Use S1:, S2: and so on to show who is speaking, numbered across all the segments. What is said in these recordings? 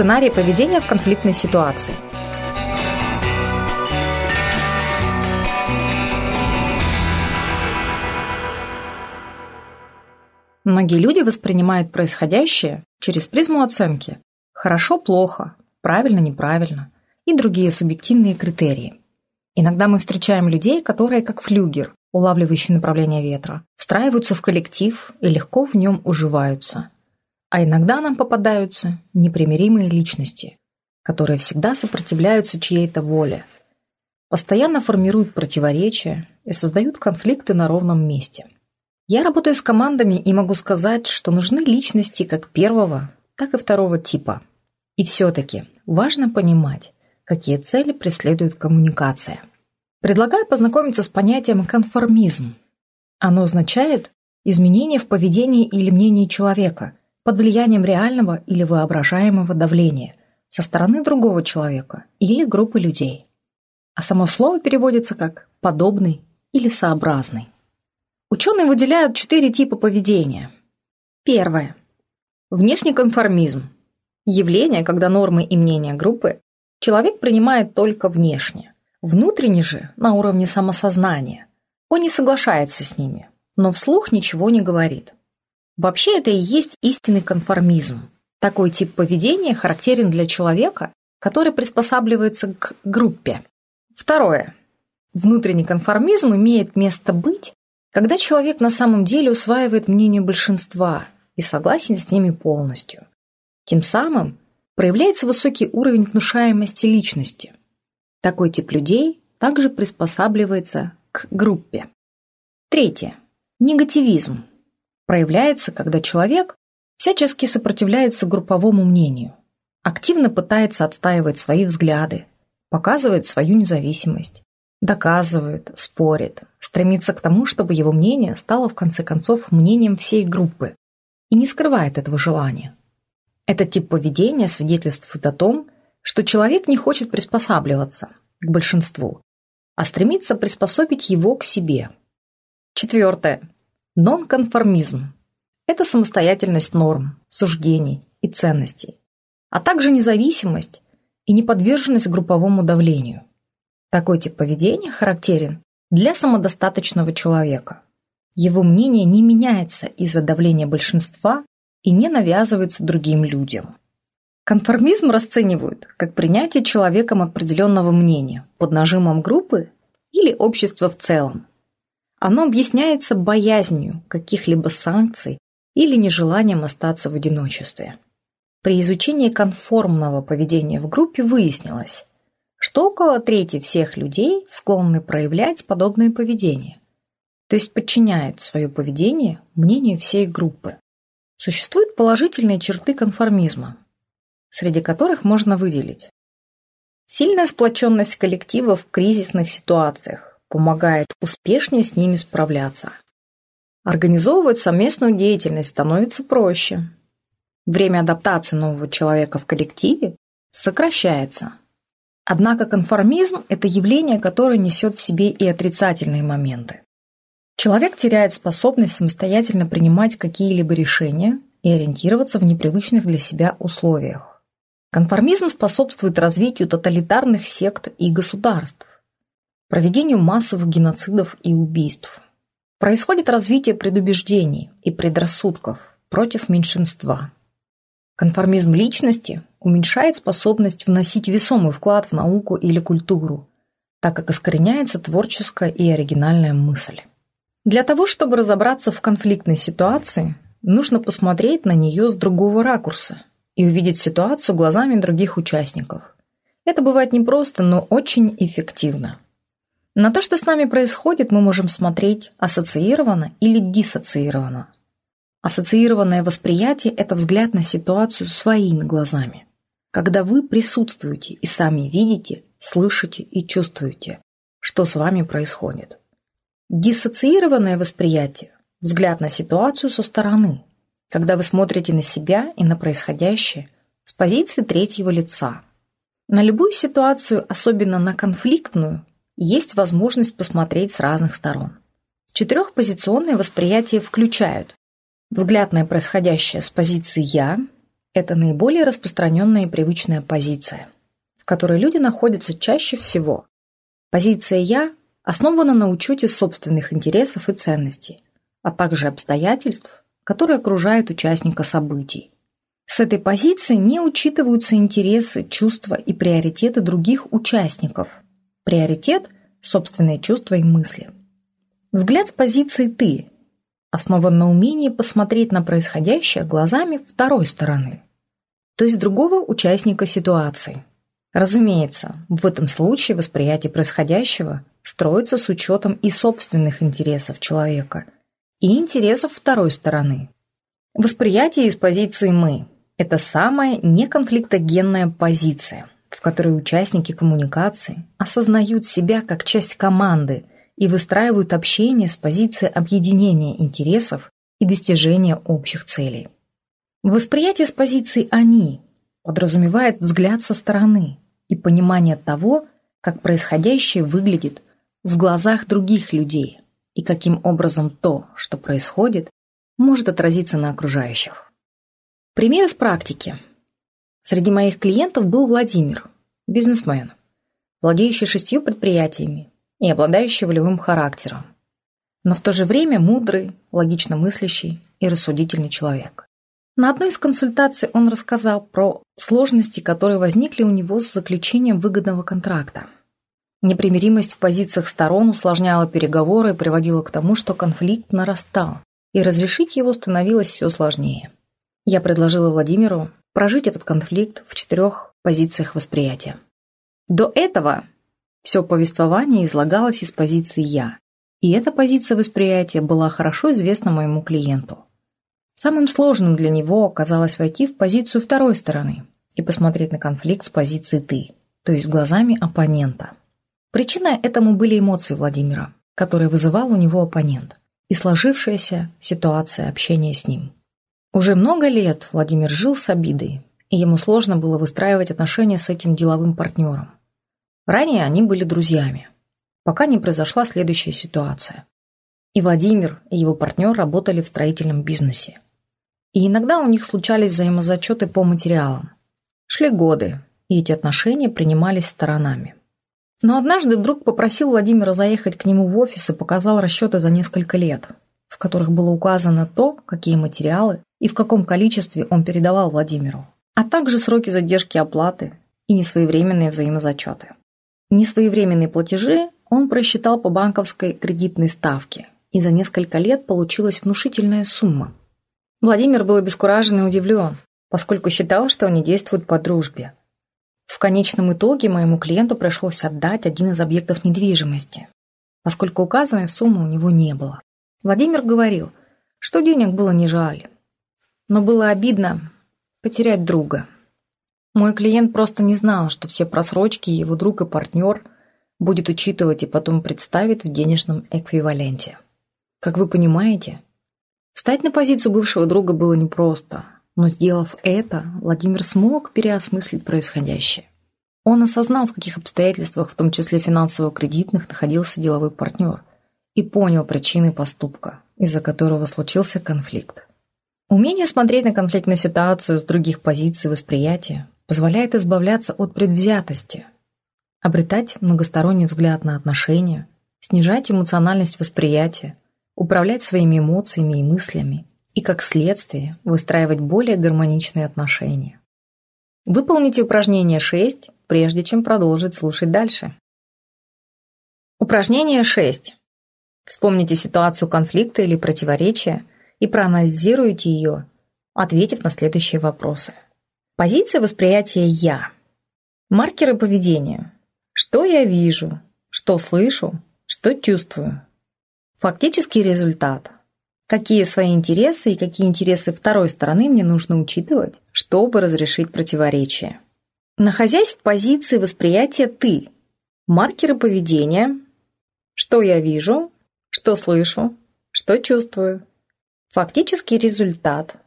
S1: Сценарий поведения в конфликтной ситуации. Многие люди воспринимают происходящее через призму оценки. Хорошо-плохо, правильно-неправильно и другие субъективные критерии. Иногда мы встречаем людей, которые, как флюгер, улавливающий направление ветра, встраиваются в коллектив и легко в нем уживаются. А иногда нам попадаются непримиримые личности, которые всегда сопротивляются чьей-то воле, постоянно формируют противоречия и создают конфликты на ровном месте. Я работаю с командами и могу сказать, что нужны личности как первого, так и второго типа. И все-таки важно понимать, какие цели преследует коммуникация. Предлагаю познакомиться с понятием конформизм. Оно означает изменение в поведении или мнении человека под влиянием реального или воображаемого давления со стороны другого человека или группы людей. А само слово переводится как «подобный» или «сообразный». Ученые выделяют четыре типа поведения. Первое. Внешний конформизм. Явление, когда нормы и мнения группы человек принимает только внешне. Внутренне же, на уровне самосознания, он не соглашается с ними, но вслух ничего не говорит. Вообще это и есть истинный конформизм. Такой тип поведения характерен для человека, который приспосабливается к группе. Второе. Внутренний конформизм имеет место быть, когда человек на самом деле усваивает мнение большинства и согласен с ними полностью. Тем самым проявляется высокий уровень внушаемости личности. Такой тип людей также приспосабливается к группе. Третье. Негативизм. Проявляется, когда человек всячески сопротивляется групповому мнению, активно пытается отстаивать свои взгляды, показывает свою независимость, доказывает, спорит, стремится к тому, чтобы его мнение стало в конце концов мнением всей группы и не скрывает этого желания. Этот тип поведения свидетельствует о том, что человек не хочет приспосабливаться к большинству, а стремится приспособить его к себе. Четвертое. Нонконформизм. Это самостоятельность норм, суждений и ценностей, а также независимость и неподверженность групповому давлению. Такой тип поведения характерен для самодостаточного человека. Его мнение не меняется из-за давления большинства и не навязывается другим людям. Конформизм расценивают как принятие человеком определенного мнения под нажимом группы или общества в целом. Оно объясняется боязнью каких-либо санкций или нежеланием остаться в одиночестве. При изучении конформного поведения в группе выяснилось, что около трети всех людей склонны проявлять подобное поведение, то есть подчиняют свое поведение мнению всей группы. Существуют положительные черты конформизма, среди которых можно выделить. Сильная сплоченность коллектива в кризисных ситуациях помогает успешнее с ними справляться. Организовывать совместную деятельность становится проще. Время адаптации нового человека в коллективе сокращается. Однако конформизм – это явление, которое несет в себе и отрицательные моменты. Человек теряет способность самостоятельно принимать какие-либо решения и ориентироваться в непривычных для себя условиях. Конформизм способствует развитию тоталитарных сект и государств, проведению массовых геноцидов и убийств. Происходит развитие предубеждений и предрассудков против меньшинства. Конформизм личности уменьшает способность вносить весомый вклад в науку или культуру, так как искореняется творческая и оригинальная мысль. Для того, чтобы разобраться в конфликтной ситуации, нужно посмотреть на нее с другого ракурса и увидеть ситуацию глазами других участников. Это бывает непросто, но очень эффективно. На то, что с нами происходит, мы можем смотреть ассоциированно или диссоциированно. Ассоциированное восприятие – это взгляд на ситуацию своими глазами. Когда вы присутствуете и сами видите, слышите и чувствуете, что с вами происходит. Диссоциированное восприятие – взгляд на ситуацию со стороны, когда вы смотрите на себя и на происходящее с позиции третьего лица. На любую ситуацию, особенно на конфликтную, есть возможность посмотреть с разных сторон. Четырехпозиционное восприятие включают взгляд на происходящее с позиции «я», – это наиболее распространенная и привычная позиция, в которой люди находятся чаще всего. Позиция «я» основана на учете собственных интересов и ценностей, а также обстоятельств, которые окружают участника событий. С этой позиции не учитываются интересы, чувства и приоритеты других участников. Приоритет – собственные чувства и мысли. Взгляд с позиции «ты» основан на умении посмотреть на происходящее глазами второй стороны, то есть другого участника ситуации. Разумеется, в этом случае восприятие происходящего строится с учетом и собственных интересов человека, и интересов второй стороны. Восприятие из позиции «мы» Это самая неконфликтогенная позиция, в которой участники коммуникации осознают себя как часть команды и выстраивают общение с позиции объединения интересов и достижения общих целей. Восприятие с позиции «они» подразумевает взгляд со стороны и понимание того, как происходящее выглядит в глазах других людей и каким образом то, что происходит, может отразиться на окружающих. Пример из практики. Среди моих клиентов был Владимир, бизнесмен, владеющий шестью предприятиями и обладающий волевым характером, но в то же время мудрый, логично мыслящий и рассудительный человек. На одной из консультаций он рассказал про сложности, которые возникли у него с заключением выгодного контракта. Непримиримость в позициях сторон усложняла переговоры и приводила к тому, что конфликт нарастал, и разрешить его становилось все сложнее. Я предложила Владимиру прожить этот конфликт в четырех позициях восприятия. До этого все повествование излагалось из позиции «я», и эта позиция восприятия была хорошо известна моему клиенту. Самым сложным для него оказалось войти в позицию второй стороны и посмотреть на конфликт с позиции «ты», то есть глазами оппонента. Причиной этому были эмоции Владимира, которые вызывал у него оппонент, и сложившаяся ситуация общения с ним. Уже много лет Владимир жил с обидой, и ему сложно было выстраивать отношения с этим деловым партнером. Ранее они были друзьями, пока не произошла следующая ситуация. И Владимир, и его партнер работали в строительном бизнесе. И иногда у них случались взаимозачеты по материалам. Шли годы, и эти отношения принимались сторонами. Но однажды друг попросил Владимира заехать к нему в офис и показал расчеты за несколько лет, в которых было указано то, какие материалы и в каком количестве он передавал Владимиру, а также сроки задержки оплаты и несвоевременные взаимозачеты. Несвоевременные платежи он просчитал по банковской кредитной ставке, и за несколько лет получилась внушительная сумма. Владимир был обескуражен и удивлен, поскольку считал, что они действуют по дружбе. В конечном итоге моему клиенту пришлось отдать один из объектов недвижимости, поскольку указанной суммы у него не было. Владимир говорил, что денег было не жаль, но было обидно потерять друга. Мой клиент просто не знал, что все просрочки его друг и партнер будет учитывать и потом представит в денежном эквиваленте. Как вы понимаете, встать на позицию бывшего друга было непросто, но сделав это, Владимир смог переосмыслить происходящее. Он осознал, в каких обстоятельствах, в том числе финансово-кредитных, находился деловой партнер и понял причины поступка, из-за которого случился конфликт. Умение смотреть на конфликтную ситуацию с других позиций восприятия позволяет избавляться от предвзятости, обретать многосторонний взгляд на отношения, снижать эмоциональность восприятия, управлять своими эмоциями и мыслями и, как следствие, выстраивать более гармоничные отношения. Выполните упражнение 6, прежде чем продолжить слушать дальше. Упражнение 6. Вспомните ситуацию конфликта или противоречия – и проанализируйте ее, ответив на следующие вопросы. Позиция восприятия «я». Маркеры поведения. Что я вижу, что слышу, что чувствую. Фактический результат. Какие свои интересы и какие интересы второй стороны мне нужно учитывать, чтобы разрешить противоречие. Находясь в позиции восприятия «ты», маркеры поведения, что я вижу, что слышу, что чувствую, Фактический результат.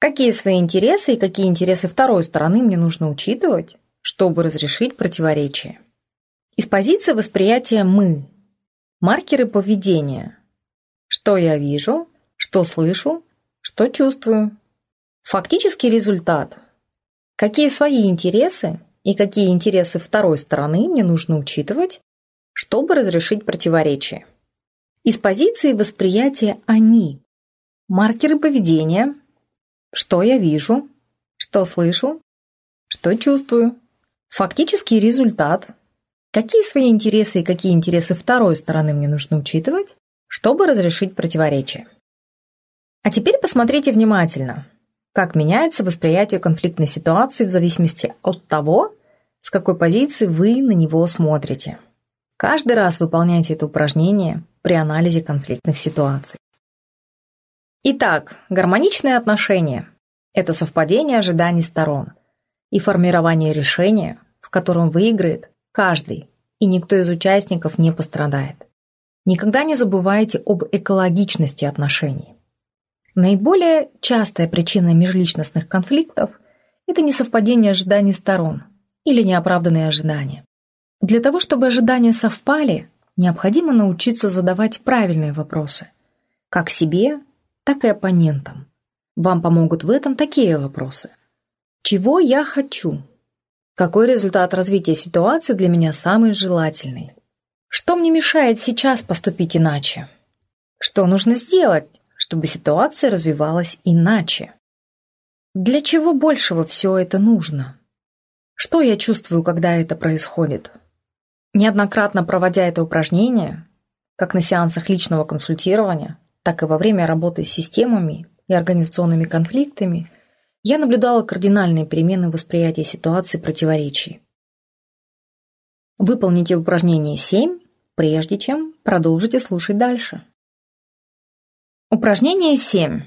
S1: Какие свои интересы и какие интересы второй стороны мне нужно учитывать, чтобы разрешить противоречие? Из позиции восприятия «мы». Маркеры поведения. Что я вижу, что слышу, что чувствую. Фактический результат. Какие свои интересы и какие интересы второй стороны мне нужно учитывать, чтобы разрешить противоречие. Из позиции восприятия «они» маркеры поведения, что я вижу, что слышу, что чувствую, фактический результат, какие свои интересы и какие интересы второй стороны мне нужно учитывать, чтобы разрешить противоречие. А теперь посмотрите внимательно, как меняется восприятие конфликтной ситуации в зависимости от того, с какой позиции вы на него смотрите. Каждый раз выполняйте это упражнение при анализе конфликтных ситуаций. Итак, гармоничные отношения – это совпадение ожиданий сторон и формирование решения, в котором выиграет каждый, и никто из участников не пострадает. Никогда не забывайте об экологичности отношений. Наиболее частая причина межличностных конфликтов – это несовпадение ожиданий сторон или неоправданные ожидания. Для того, чтобы ожидания совпали, необходимо научиться задавать правильные вопросы – как себе, так и оппонентам. Вам помогут в этом такие вопросы. Чего я хочу? Какой результат развития ситуации для меня самый желательный? Что мне мешает сейчас поступить иначе? Что нужно сделать, чтобы ситуация развивалась иначе? Для чего большего все это нужно? Что я чувствую, когда это происходит? Неоднократно проводя это упражнение, как на сеансах личного консультирования, так и во время работы с системами и организационными конфликтами, я наблюдала кардинальные перемены восприятия ситуации противоречий. Выполните упражнение 7, прежде чем продолжите слушать дальше. Упражнение 7.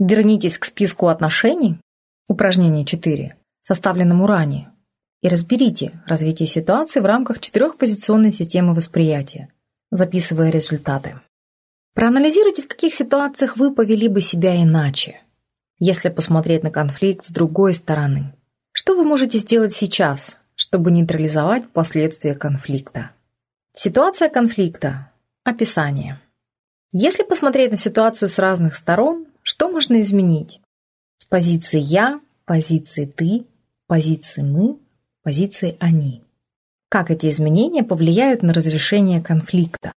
S1: Вернитесь к списку отношений, упражнение 4, составленному ранее, и разберите развитие ситуации в рамках четырехпозиционной системы восприятия, записывая результаты. Проанализируйте, в каких ситуациях вы повели бы себя иначе. Если посмотреть на конфликт с другой стороны, что вы можете сделать сейчас, чтобы нейтрализовать последствия конфликта? Ситуация конфликта. Описание. Если посмотреть на ситуацию с разных сторон, что можно изменить? С позиции «я», позиции «ты», позиции «мы», позиции «они». Как эти изменения повлияют на разрешение конфликта?